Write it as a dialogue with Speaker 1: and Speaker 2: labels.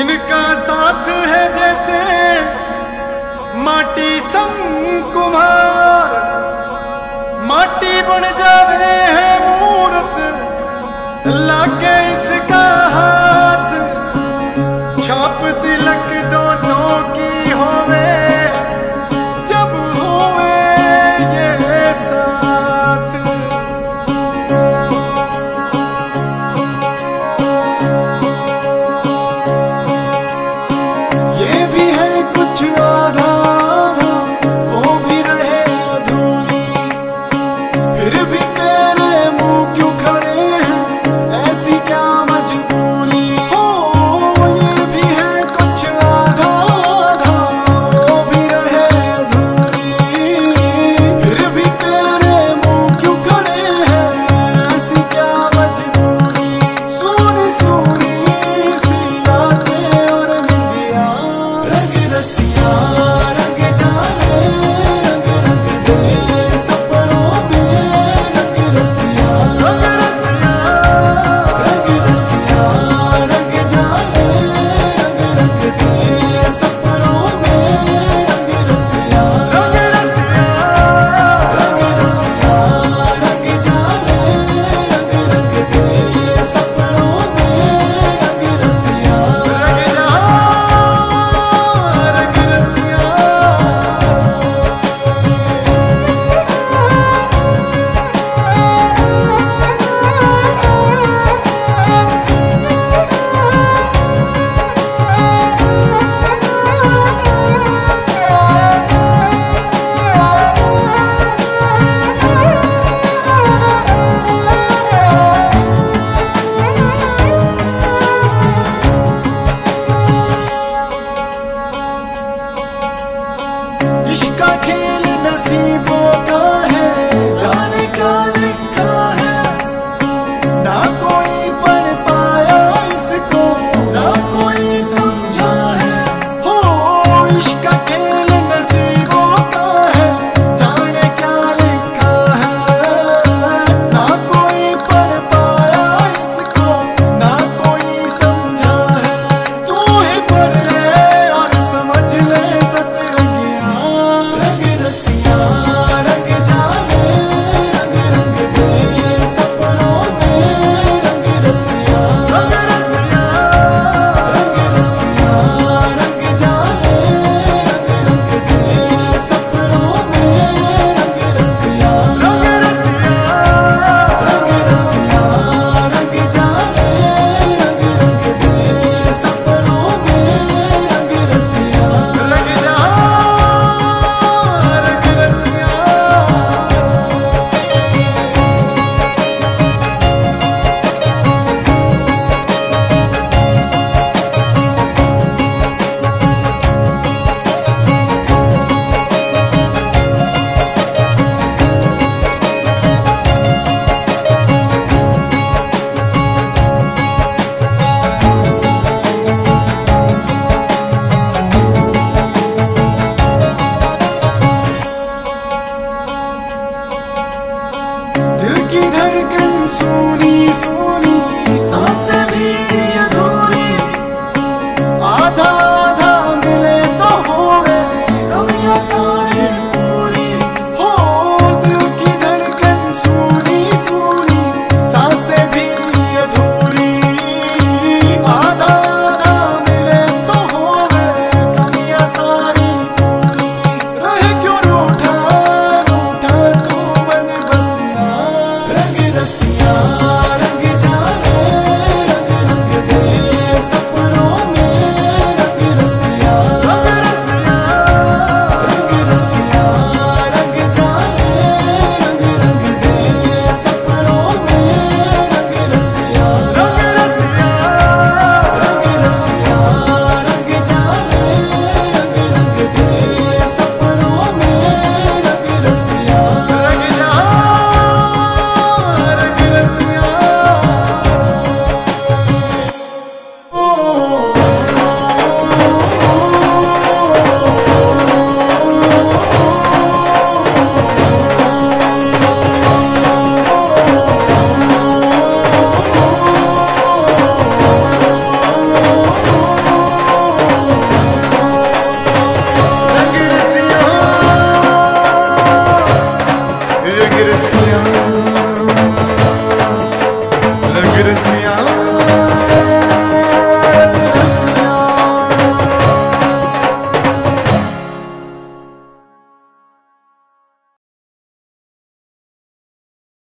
Speaker 1: इनका साथ है जैसे माटी सम कुमार माटी बन जावे है मूर्त, लाके इसका हाथ। छाप तिलक दोनों की होवे।